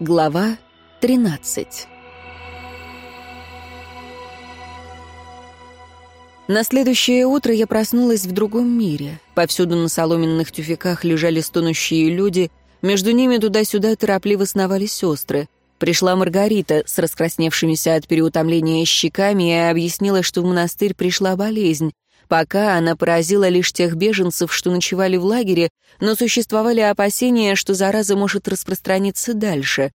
Глава 13 На следующее утро я проснулась в другом мире. Повсюду на соломенных тюфяках лежали стонущие люди, между ними туда-сюда торопливо сновали сестры. Пришла Маргарита с раскрасневшимися от переутомления щеками и объяснила, что в монастырь пришла болезнь. Пока она поразила лишь тех беженцев, что ночевали в лагере, но существовали опасения, что зараза может распространиться дальше.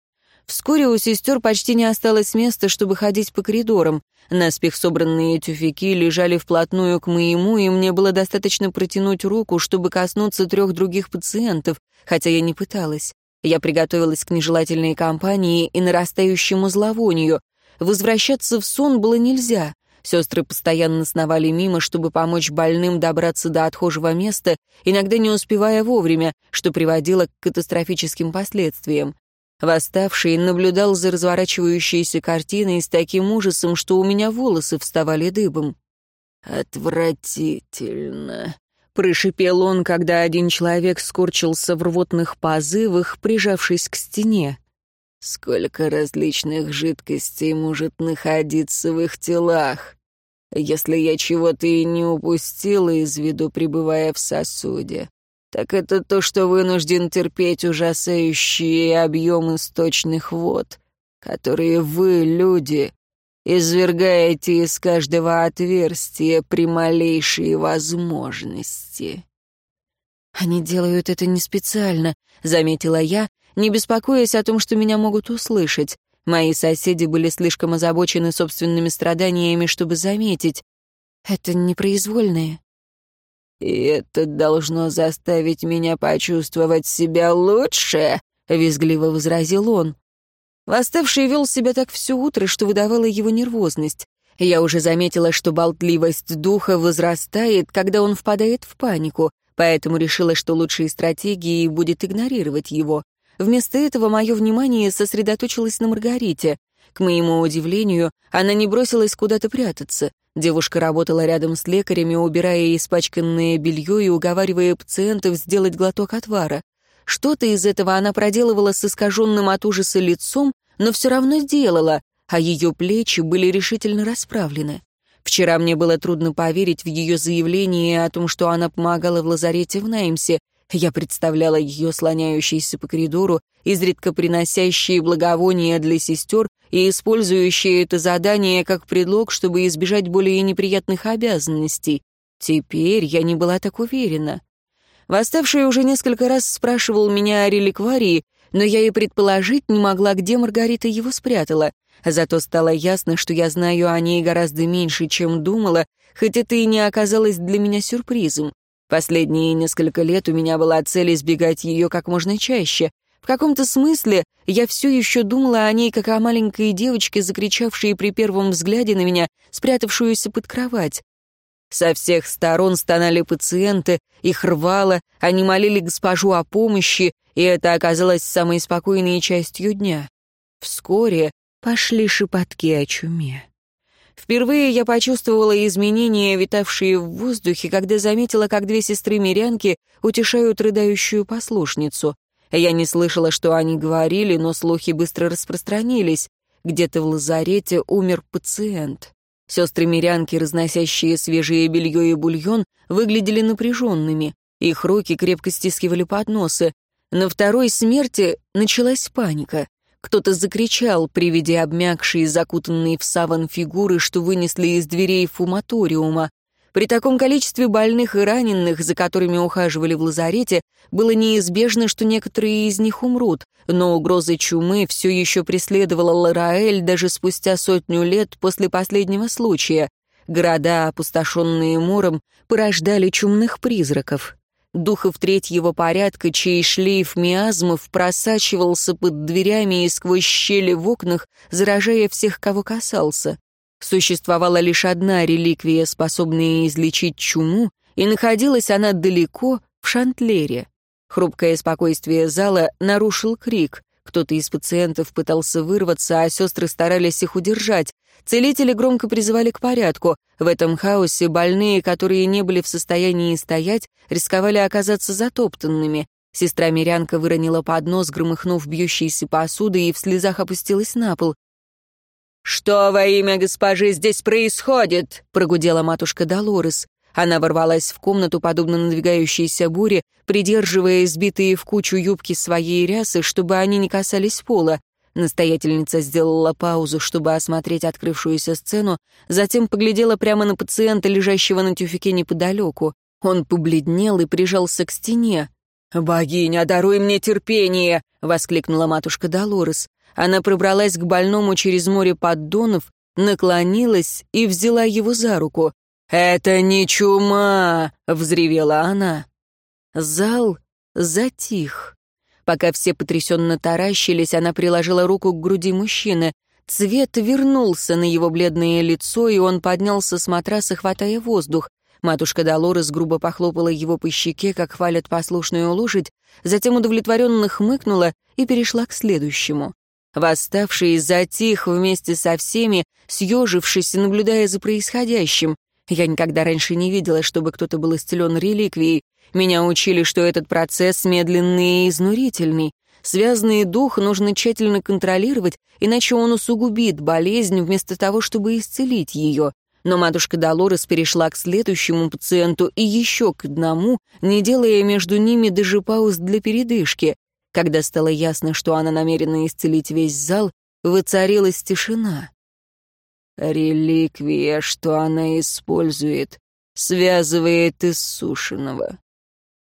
Вскоре у сестер почти не осталось места, чтобы ходить по коридорам. Наспех собранные тюфяки лежали вплотную к моему, и мне было достаточно протянуть руку, чтобы коснуться трех других пациентов, хотя я не пыталась. Я приготовилась к нежелательной компании и нарастающему зловонию. Возвращаться в сон было нельзя. Сестры постоянно сновали мимо, чтобы помочь больным добраться до отхожего места, иногда не успевая вовремя, что приводило к катастрофическим последствиям. Восставший наблюдал за разворачивающейся картиной с таким ужасом, что у меня волосы вставали дыбом. «Отвратительно», — прошипел он, когда один человек скорчился в рвотных позывах, прижавшись к стене. «Сколько различных жидкостей может находиться в их телах? Если я чего-то и не упустила из виду, пребывая в сосуде, так это то, что вынужден терпеть ужасающие объемы сточных вод, которые вы, люди, извергаете из каждого отверстия при малейшей возможности. «Они делают это не специально», — заметила я, не беспокоясь о том, что меня могут услышать. Мои соседи были слишком озабочены собственными страданиями, чтобы заметить. Это непроизвольное. «И это должно заставить меня почувствовать себя лучше», — визгливо возразил он. Восставший вел себя так все утро, что выдавала его нервозность. Я уже заметила, что болтливость духа возрастает, когда он впадает в панику, поэтому решила, что лучшей стратегией будет игнорировать его. Вместо этого мое внимание сосредоточилось на Маргарите. К моему удивлению, она не бросилась куда-то прятаться. Девушка работала рядом с лекарями, убирая испачканное белье и уговаривая пациентов сделать глоток отвара. Что-то из этого она проделывала с искаженным от ужаса лицом, но все равно делала, а ее плечи были решительно расправлены. Вчера мне было трудно поверить в ее заявление о том, что она помогала в лазарете в Наймсе, я представляла ее слоняющейся по коридору, изредка приносящие благовония для сестер и использующие это задание как предлог, чтобы избежать более неприятных обязанностей. Теперь я не была так уверена. Восставший уже несколько раз спрашивал меня о реликварии, но я и предположить не могла, где Маргарита его спрятала. Зато стало ясно, что я знаю о ней гораздо меньше, чем думала, хоть это и не оказалось для меня сюрпризом. Последние несколько лет у меня была цель избегать ее как можно чаще. В каком-то смысле я все еще думала о ней как о маленькой девочке, закричавшей при первом взгляде на меня, спрятавшуюся под кровать. Со всех сторон стонали пациенты, их рвало, они молили госпожу о помощи, и это оказалось самой спокойной частью дня. Вскоре пошли шепотки о чуме. Впервые я почувствовала изменения, витавшие в воздухе, когда заметила, как две сестры-мирянки утешают рыдающую послушницу. Я не слышала, что они говорили, но слухи быстро распространились. Где-то в лазарете умер пациент. Сестры-мирянки, разносящие свежее белье и бульон, выглядели напряженными. Их руки крепко стискивали подносы. На второй смерти началась паника. Кто-то закричал при виде обмякшей, закутанной в саван фигуры, что вынесли из дверей фуматориума. При таком количестве больных и раненых, за которыми ухаживали в лазарете, было неизбежно, что некоторые из них умрут, но угроза чумы все еще преследовала Лараэль даже спустя сотню лет после последнего случая. Города, опустошенные мором, порождали чумных призраков духов третьего порядка, чей шлейф миазмов просачивался под дверями и сквозь щели в окнах, заражая всех, кого касался. Существовала лишь одна реликвия, способная излечить чуму, и находилась она далеко, в Шантлере. Хрупкое спокойствие зала нарушил крик. Кто-то из пациентов пытался вырваться, а сестры старались их удержать. Целители громко призывали к порядку. В этом хаосе больные, которые не были в состоянии стоять, рисковали оказаться затоптанными. Сестра Мирянка выронила поднос, громыхнув бьющейся посудой, и в слезах опустилась на пол. «Что во имя госпожи здесь происходит?» — прогудела матушка Долорес. Она ворвалась в комнату, подобно надвигающейся буре, придерживая сбитые в кучу юбки своей рясы, чтобы они не касались пола. Настоятельница сделала паузу, чтобы осмотреть открывшуюся сцену, затем поглядела прямо на пациента, лежащего на тюфике неподалеку. Он побледнел и прижался к стене. «Богиня, даруй мне терпение!» — воскликнула матушка Долорес. Она пробралась к больному через море поддонов, наклонилась и взяла его за руку. «Это не чума!» — взревела она. Зал затих. Пока все потрясенно таращились, она приложила руку к груди мужчины. Цвет вернулся на его бледное лицо, и он поднялся с матраса, хватая воздух. Матушка Долорес грубо похлопала его по щеке, как хвалят послушную лошадь, затем удовлетворенно хмыкнула и перешла к следующему. Восставший затих вместе со всеми, съежившись и наблюдая за происходящим. Я никогда раньше не видела, чтобы кто-то был исцелен реликвией. Меня учили, что этот процесс медленный и изнурительный. Связанный дух нужно тщательно контролировать, иначе он усугубит болезнь вместо того, чтобы исцелить ее. Но матушка Долорес перешла к следующему пациенту и еще к одному, не делая между ними даже пауз для передышки. Когда стало ясно, что она намерена исцелить весь зал, воцарилась тишина. Реликвия, что она использует, связывает иссушенного, —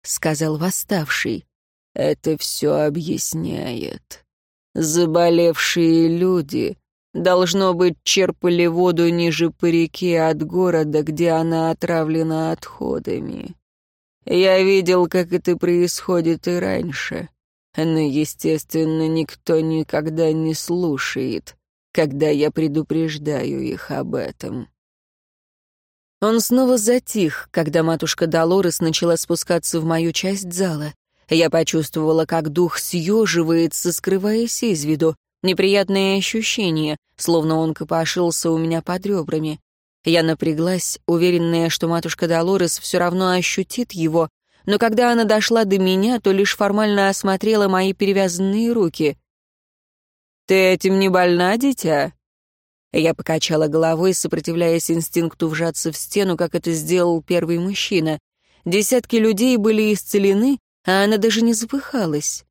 сказал восставший. Это все объясняет. Заболевшие люди, должно быть, черпали воду ниже по реке от города, где она отравлена отходами. Я видел, как это происходит и раньше, но, естественно, никто никогда не слушает когда я предупреждаю их об этом. Он снова затих, когда матушка Долорес начала спускаться в мою часть зала. Я почувствовала, как дух съеживается, скрываясь из виду. Неприятное ощущение, словно он копошился у меня под ребрами. Я напряглась, уверенная, что матушка Долорес все равно ощутит его, но когда она дошла до меня, то лишь формально осмотрела мои перевязанные руки. «Ты этим не больна, дитя?» Я покачала головой, сопротивляясь инстинкту вжаться в стену, как это сделал первый мужчина. Десятки людей были исцелены, а она даже не запыхалась.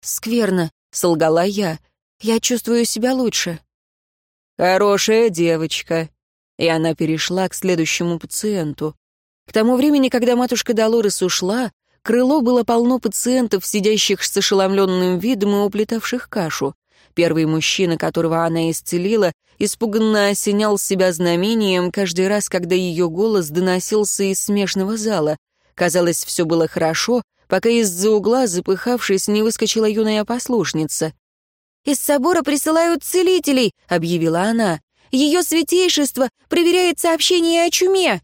«Скверно», — солгала я. «Я чувствую себя лучше». «Хорошая девочка». И она перешла к следующему пациенту. К тому времени, когда матушка Долорес ушла, крыло было полно пациентов, сидящих с ошеломленным видом и уплетавших кашу. Первый мужчина, которого она исцелила, испуганно осенял себя знамением каждый раз, когда ее голос доносился из смежного зала. Казалось, все было хорошо, пока из-за угла, запыхавшись, не выскочила юная послушница. «Из собора присылают целителей», — объявила она. «Ее святейшество проверяет сообщение о чуме».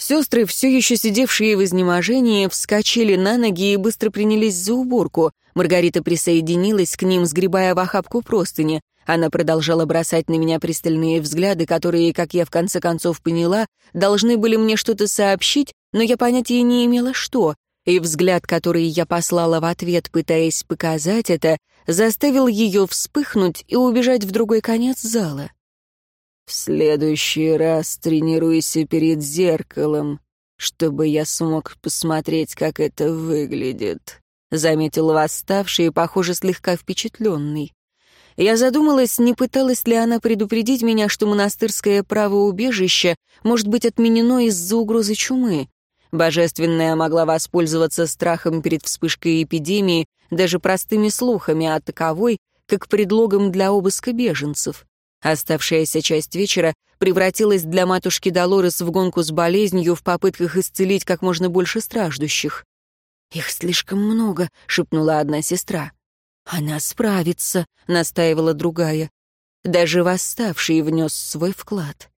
Сестры, все еще сидевшие в изнеможении, вскочили на ноги и быстро принялись за уборку. Маргарита присоединилась к ним, сгребая в охапку простыни. Она продолжала бросать на меня пристальные взгляды, которые, как я в конце концов поняла, должны были мне что-то сообщить, но я понятия не имела, что. И взгляд, который я послала в ответ, пытаясь показать это, заставил ее вспыхнуть и убежать в другой конец зала. В следующий раз тренируйся перед зеркалом, чтобы я смог посмотреть, как это выглядит», — заметил восставший, похоже, слегка впечатленный. Я задумалась, не пыталась ли она предупредить меня, что монастырское правоубежище может быть отменено из-за угрозы чумы. Божественная могла воспользоваться страхом перед вспышкой эпидемии, даже простыми слухами о таковой, как предлогом для обыска беженцев. Оставшаяся часть вечера превратилась для матушки Долорес в гонку с болезнью в попытках исцелить как можно больше страждущих. «Их слишком много», — шепнула одна сестра. «Она справится», — настаивала другая. Даже восставший внес свой вклад.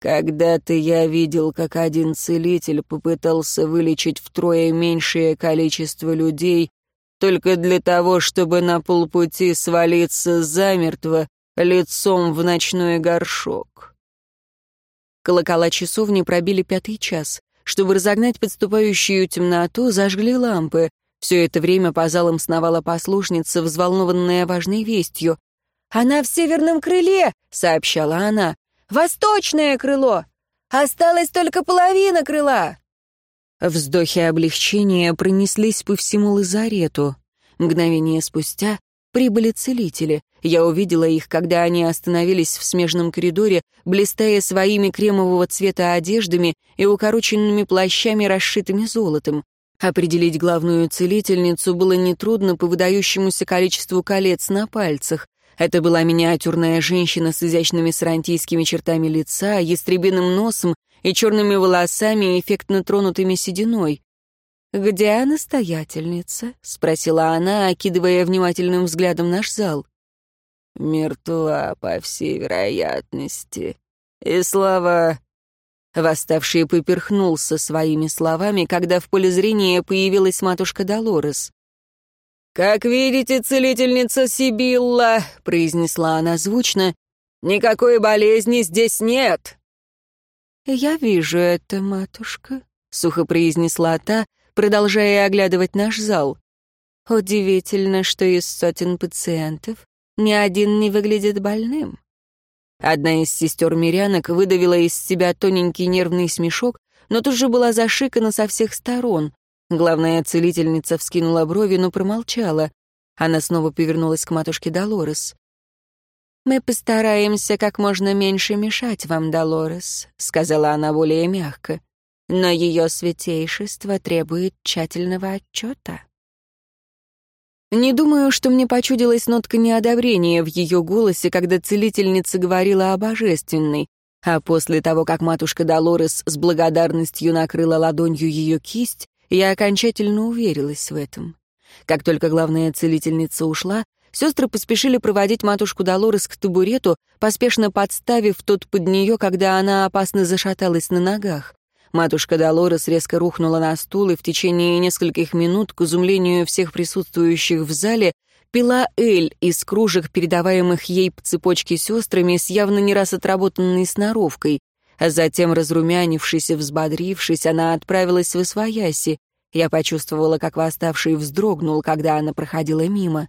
«Когда-то я видел, как один целитель попытался вылечить втрое меньшее количество людей только для того, чтобы на полпути свалиться замертво лицом в ночной горшок. Колокола часовни пробили пятый час. Чтобы разогнать подступающую темноту, зажгли лампы. Все это время по залам сновала послушница, взволнованная важной вестью. «Она в северном крыле!» — сообщала она. «Восточное крыло! Осталась только половина крыла!» Вздохи облегчения пронеслись по всему лазарету. Мгновение спустя прибыли целители. Я увидела их, когда они остановились в смежном коридоре, блистая своими кремового цвета одеждами и укороченными плащами, расшитыми золотом. Определить главную целительницу было нетрудно по выдающемуся количеству колец на пальцах. Это была миниатюрная женщина с изящными сарантийскими чертами лица, ястребиным носом и черными волосами, эффектно тронутыми сединой. «Где настоятельница?» — спросила она, окидывая внимательным взглядом наш зал. «Мертва, по всей вероятности. И слова...» Восставший поперхнулся своими словами, когда в поле зрения появилась матушка Долорес. «Как видите, целительница Сибилла», — произнесла она звучно, — «никакой болезни здесь нет». «Я вижу это, матушка», — сухо произнесла та, продолжая оглядывать наш зал. «Удивительно, что из сотен пациентов ни один не выглядит больным». Одна из сестер-мирянок выдавила из себя тоненький нервный смешок, но тут же была зашикана со всех сторон. Главная целительница вскинула брови, но промолчала. Она снова повернулась к матушке Долорес. «Мы постараемся как можно меньше мешать вам, Долорес», — сказала она более мягко. «Но ее святейшество требует тщательного отчета». Не думаю, что мне почудилась нотка неодобрения в ее голосе, когда целительница говорила о божественной, а после того, как матушка Долорес с благодарностью накрыла ладонью ее кисть, я окончательно уверилась в этом. Как только главная целительница ушла, Сестры поспешили проводить матушку Долорес к табурету, поспешно подставив тот под нее, когда она опасно зашаталась на ногах. Матушка Долорес резко рухнула на стул и в течение нескольких минут, к изумлению всех присутствующих в зале, пила эль из кружек, передаваемых ей по цепочке сестрами с явно не раз отработанной сноровкой. А затем, разрумянившись и взбодрившись, она отправилась в Освояси. Я почувствовала, как восставший вздрогнул, когда она проходила мимо.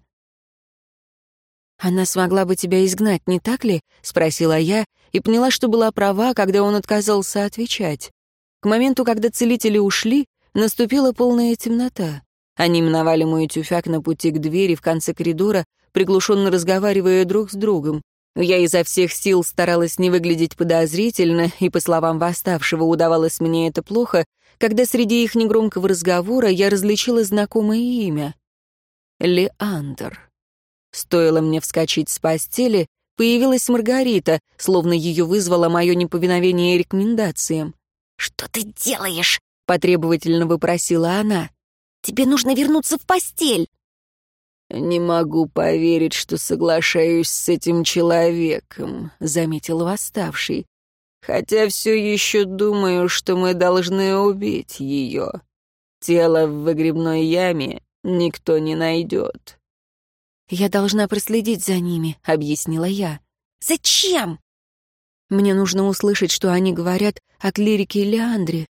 «Она смогла бы тебя изгнать, не так ли?» — спросила я и поняла, что была права, когда он отказался отвечать. К моменту, когда целители ушли, наступила полная темнота. Они миновали мой тюфяк на пути к двери в конце коридора, приглушенно разговаривая друг с другом. Я изо всех сил старалась не выглядеть подозрительно, и, по словам восставшего, удавалось мне это плохо, когда среди их негромкого разговора я различила знакомое имя — Леандр. Стоило мне вскочить с постели, появилась Маргарита, словно ее вызвало мое неповиновение рекомендациям. «Что ты делаешь?» — потребовательно выпросила она. «Тебе нужно вернуться в постель». «Не могу поверить, что соглашаюсь с этим человеком», — заметил восставший. «Хотя все еще думаю, что мы должны убить ее. Тело в выгребной яме никто не найдет». «Я должна проследить за ними», — объяснила я. «Зачем?» «Мне нужно услышать, что они говорят о клирике Леандре».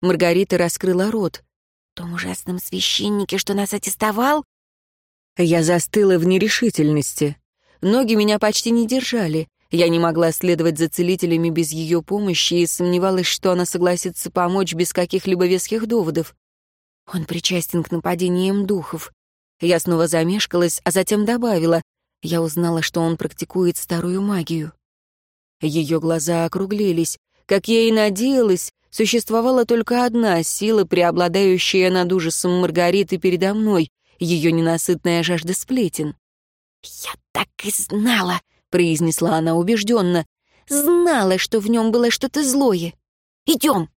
Маргарита раскрыла рот. «Том ужасном священнике, что нас аттестовал?» Я застыла в нерешительности. Ноги меня почти не держали. Я не могла следовать за целителями без ее помощи и сомневалась, что она согласится помочь без каких-либо веских доводов. Он причастен к нападениям духов. Я снова замешкалась, а затем добавила. Я узнала, что он практикует старую магию. Ее глаза округлились. Как я и надеялась, существовала только одна сила, преобладающая над ужасом Маргариты передо мной, ее ненасытная жажда сплетен. «Я так и знала», — произнесла она убежденно. «Знала, что в нем было что-то злое. Идем».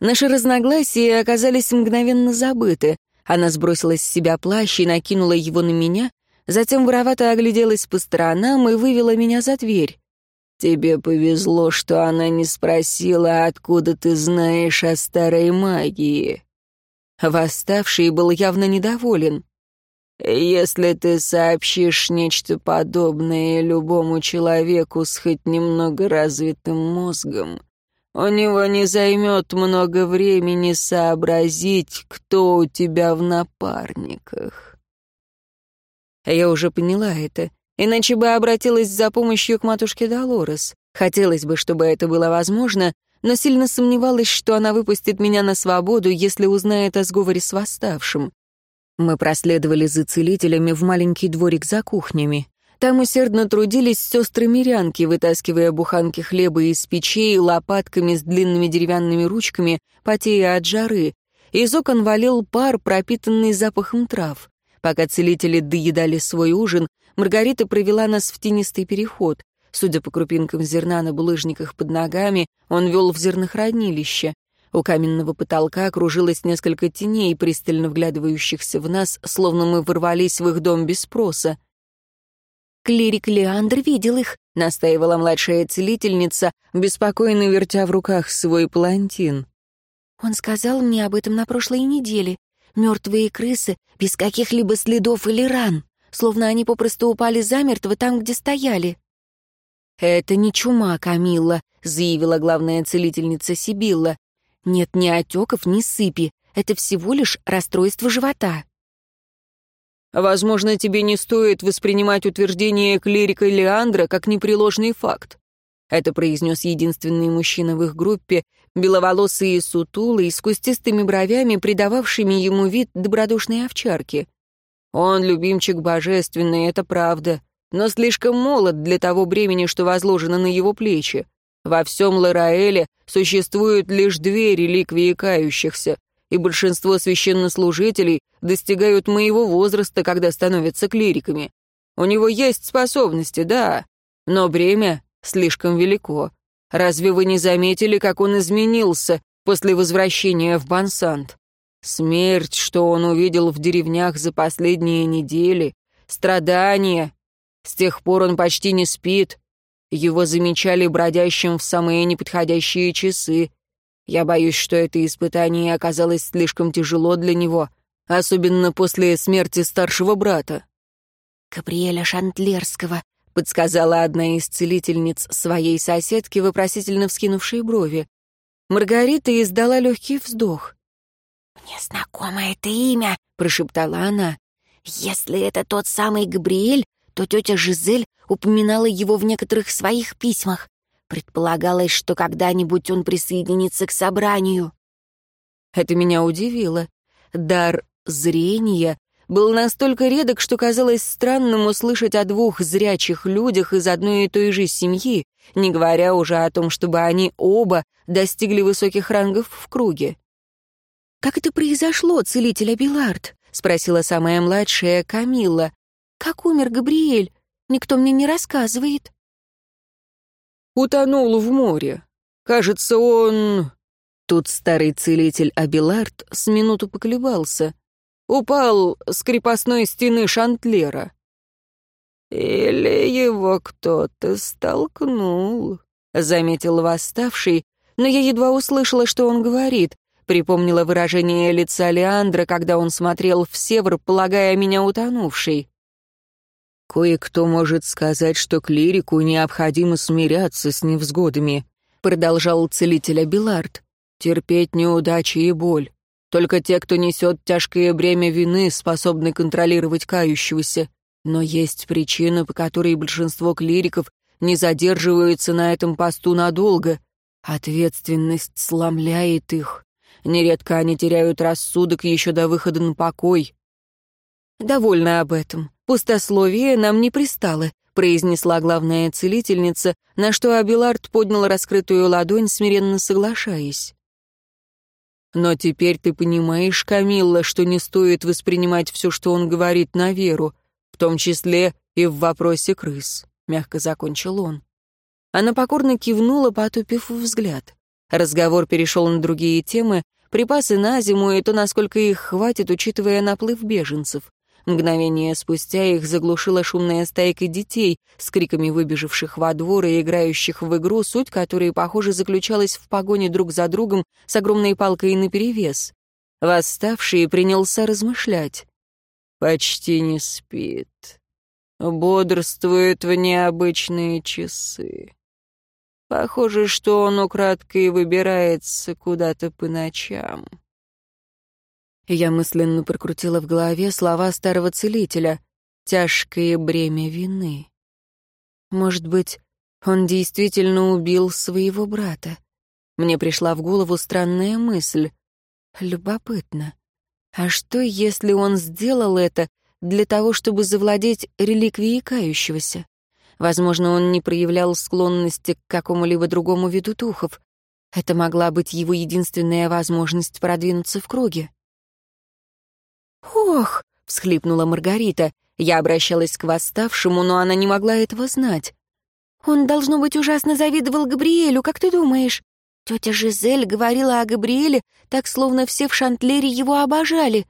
Наши разногласия оказались мгновенно забыты. Она сбросила с себя плащ и накинула его на меня, затем воровато огляделась по сторонам и вывела меня за дверь. «Тебе повезло, что она не спросила, откуда ты знаешь о старой магии». Восставший был явно недоволен. «Если ты сообщишь нечто подобное любому человеку с хоть немного развитым мозгом, У него не займет много времени сообразить, кто у тебя в напарниках. Я уже поняла это, иначе бы обратилась за помощью к матушке Долорес. Хотелось бы, чтобы это было возможно, но сильно сомневалась, что она выпустит меня на свободу, если узнает о сговоре с восставшим. Мы проследовали за целителями в маленький дворик за кухнями. Там усердно трудились сестры-мирянки, вытаскивая буханки хлеба из печей лопатками с длинными деревянными ручками, потея от жары. Из окон валил пар, пропитанный запахом трав. Пока целители доедали свой ужин, Маргарита провела нас в тенистый переход. Судя по крупинкам зерна на булыжниках под ногами, он вел в зернохранилище. У каменного потолка кружилось несколько теней, пристально вглядывающихся в нас, словно мы ворвались в их дом без спроса. «Клирик Леандр видел их», — настаивала младшая целительница, беспокойно вертя в руках свой палантин. «Он сказал мне об этом на прошлой неделе. Мертвые крысы, без каких-либо следов или ран, словно они попросту упали замертво там, где стояли». «Это не чума, Камилла», — заявила главная целительница Сибилла. «Нет ни отеков, ни сыпи. Это всего лишь расстройство живота». Возможно, тебе не стоит воспринимать утверждение клирика Леандра как непреложный факт. Это произнес единственный мужчина в их группе, беловолосый и сутулый, с кустистыми бровями, придававшими ему вид добродушной овчарки. Он любимчик божественный, это правда, но слишком молод для того бремени, что возложено на его плечи. Во всем Лараэле существуют лишь две реликвии кающихся и большинство священнослужителей достигают моего возраста, когда становятся клириками. У него есть способности, да, но бремя слишком велико. Разве вы не заметили, как он изменился после возвращения в Бансант? Смерть, что он увидел в деревнях за последние недели, страдания. С тех пор он почти не спит. Его замечали бродящим в самые неподходящие часы. Я боюсь, что это испытание оказалось слишком тяжело для него, особенно после смерти старшего брата. «Габриэля Шантлерского», — подсказала одна из целительниц своей соседки, вопросительно вскинувшей брови. Маргарита издала легкий вздох. «Мне знакомо это имя», — прошептала она. «Если это тот самый Габриэль, то тетя Жизель упоминала его в некоторых своих письмах. Предполагалось, что когда-нибудь он присоединится к собранию. Это меня удивило. Дар зрения был настолько редок, что казалось странным услышать о двух зрячих людях из одной и той же семьи, не говоря уже о том, чтобы они оба достигли высоких рангов в круге. «Как это произошло, целитель Абилард?» — спросила самая младшая Камилла. «Как умер Габриэль? Никто мне не рассказывает» утонул в море. Кажется, он...» Тут старый целитель Абилард с минуту поколебался. Упал с крепостной стены Шантлера. «Или его кто-то столкнул», — заметил восставший, но я едва услышала, что он говорит. Припомнила выражение лица Леандра, когда он смотрел в север, полагая меня утонувшей. «Кое-кто может сказать, что клирику необходимо смиряться с невзгодами», продолжал целитель Абилард. «Терпеть неудачи и боль. Только те, кто несет тяжкое бремя вины, способны контролировать кающегося. Но есть причина, по которой большинство клириков не задерживаются на этом посту надолго. Ответственность сломляет их. Нередко они теряют рассудок еще до выхода на покой. Довольно об этом. «Пустословие нам не пристало», — произнесла главная целительница, на что Абилард поднял раскрытую ладонь, смиренно соглашаясь. «Но теперь ты понимаешь, Камилла, что не стоит воспринимать все, что он говорит, на веру, в том числе и в вопросе крыс», — мягко закончил он. Она покорно кивнула, потупив взгляд. Разговор перешел на другие темы, припасы на зиму и то, насколько их хватит, учитывая наплыв беженцев. Мгновение спустя их заглушила шумная стайка детей с криками выбежавших во двор и играющих в игру, суть которой, похоже, заключалась в погоне друг за другом с огромной палкой наперевес. Восставший принялся размышлять. «Почти не спит. Бодрствует в необычные часы. Похоже, что он украдкой выбирается куда-то по ночам. Я мысленно прокрутила в голове слова старого целителя «тяжкое бремя вины». Может быть, он действительно убил своего брата? Мне пришла в голову странная мысль. Любопытно. А что, если он сделал это для того, чтобы завладеть реликвией кающегося? Возможно, он не проявлял склонности к какому-либо другому виду духов. Это могла быть его единственная возможность продвинуться в круге. «Ох!» — всхлипнула Маргарита. Я обращалась к восставшему, но она не могла этого знать. «Он, должно быть, ужасно завидовал Габриэлю, как ты думаешь? Тетя Жизель говорила о Габриэле, так словно все в Шантлере его обожали.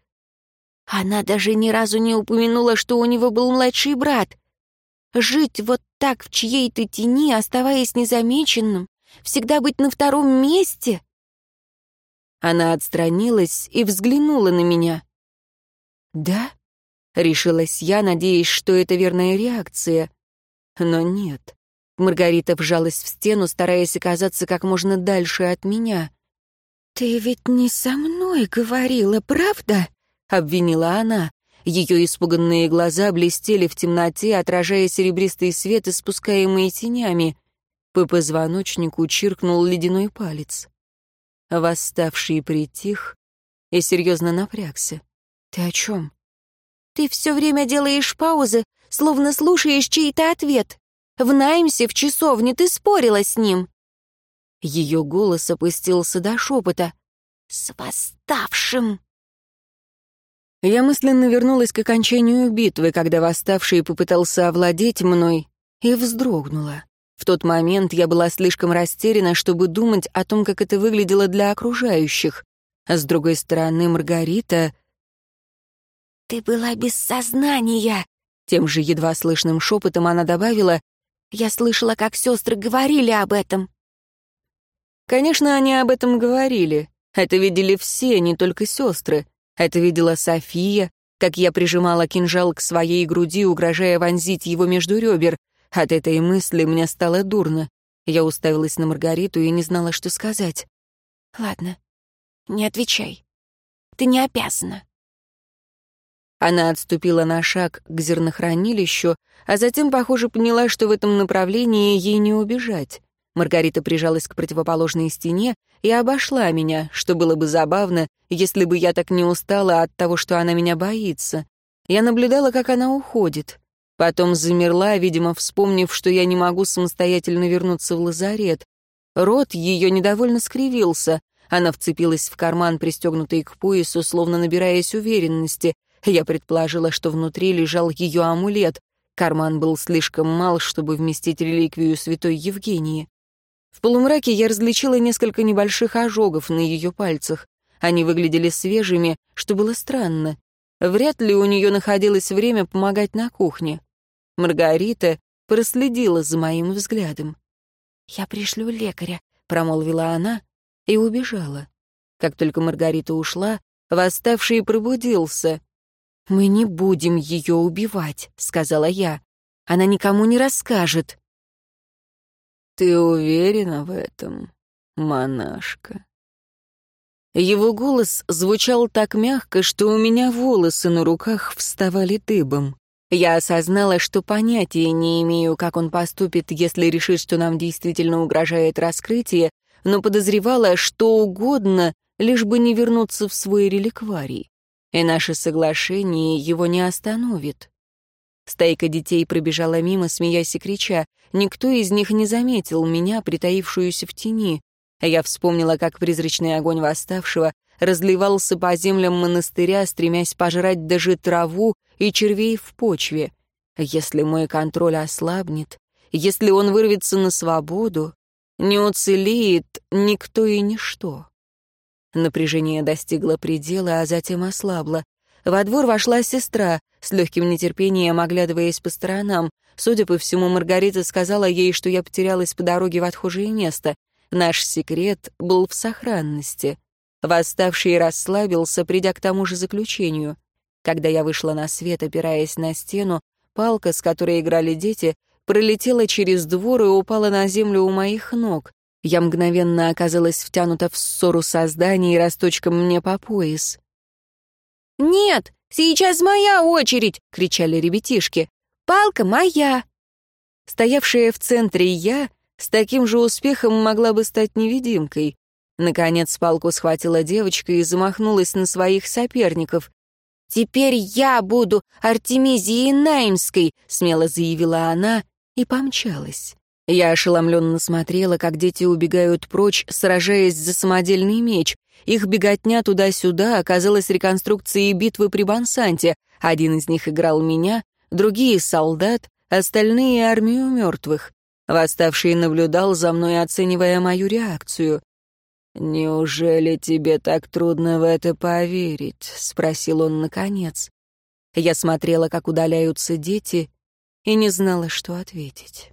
Она даже ни разу не упомянула, что у него был младший брат. Жить вот так в чьей-то тени, оставаясь незамеченным, всегда быть на втором месте. Она отстранилась и взглянула на меня. «Да?» — решилась я, надеясь, что это верная реакция. Но нет. Маргарита вжалась в стену, стараясь оказаться как можно дальше от меня. «Ты ведь не со мной говорила, правда?» — обвинила она. Ее испуганные глаза блестели в темноте, отражая серебристый свет, испускаемый тенями. По позвоночнику чиркнул ледяной палец. Восставший притих и серьезно напрягся. «Ты о чем?» «Ты все время делаешь паузы, словно слушаешь чей-то ответ. В Наймсе, в часовне, ты спорила с ним». Ее голос опустился до шепота. «С восставшим!» Я мысленно вернулась к окончанию битвы, когда восставший попытался овладеть мной, и вздрогнула. В тот момент я была слишком растеряна, чтобы думать о том, как это выглядело для окружающих. А с другой стороны, Маргарита... «Ты была без сознания!» Тем же едва слышным шепотом она добавила, «Я слышала, как сестры говорили об этом». Конечно, они об этом говорили. Это видели все, не только сестры. Это видела София, как я прижимала кинжал к своей груди, угрожая вонзить его между ребер. От этой мысли мне стало дурно. Я уставилась на Маргариту и не знала, что сказать. «Ладно, не отвечай. Ты не обязана». Она отступила на шаг к зернохранилищу, а затем, похоже, поняла, что в этом направлении ей не убежать. Маргарита прижалась к противоположной стене и обошла меня, что было бы забавно, если бы я так не устала от того, что она меня боится. Я наблюдала, как она уходит. Потом замерла, видимо, вспомнив, что я не могу самостоятельно вернуться в лазарет. Рот ее недовольно скривился. Она вцепилась в карман, пристегнутый к поясу, словно набираясь уверенности. Я предположила, что внутри лежал ее амулет. Карман был слишком мал, чтобы вместить реликвию святой Евгении. В полумраке я различила несколько небольших ожогов на ее пальцах. Они выглядели свежими, что было странно. Вряд ли у нее находилось время помогать на кухне. Маргарита проследила за моим взглядом. «Я пришлю лекаря», — промолвила она и убежала. Как только Маргарита ушла, восставший пробудился. «Мы не будем ее убивать», — сказала я. «Она никому не расскажет». «Ты уверена в этом, монашка?» Его голос звучал так мягко, что у меня волосы на руках вставали дыбом. Я осознала, что понятия не имею, как он поступит, если решит, что нам действительно угрожает раскрытие, но подозревала что угодно, лишь бы не вернуться в свой реликварий. И наше соглашение его не остановит. Стайка детей пробежала мимо, смеясь и крича. Никто из них не заметил меня, притаившуюся в тени. Я вспомнила, как призрачный огонь восставшего разливался по землям монастыря, стремясь пожрать даже траву и червей в почве. Если мой контроль ослабнет, если он вырвется на свободу, не уцелеет никто и ничто. Напряжение достигло предела, а затем ослабло. Во двор вошла сестра, с легким нетерпением оглядываясь по сторонам. Судя по всему, Маргарита сказала ей, что я потерялась по дороге в отхожее место. Наш секрет был в сохранности. Восставший расслабился, придя к тому же заключению. Когда я вышла на свет, опираясь на стену, палка, с которой играли дети, пролетела через двор и упала на землю у моих ног. Я мгновенно оказалась втянута в ссору созданий росточком мне по пояс. «Нет, сейчас моя очередь!» — кричали ребятишки. «Палка моя!» Стоявшая в центре я с таким же успехом могла бы стать невидимкой. Наконец палку схватила девочка и замахнулась на своих соперников. «Теперь я буду Артемизией Наймской», — смело заявила она и помчалась. Я ошеломленно смотрела, как дети убегают прочь, сражаясь за самодельный меч. Их беготня туда-сюда оказалась реконструкцией битвы при Бансанте. Один из них играл меня, другие — солдат, остальные — армию мертвых. Восставший наблюдал за мной, оценивая мою реакцию. «Неужели тебе так трудно в это поверить?» — спросил он наконец. Я смотрела, как удаляются дети, и не знала, что ответить.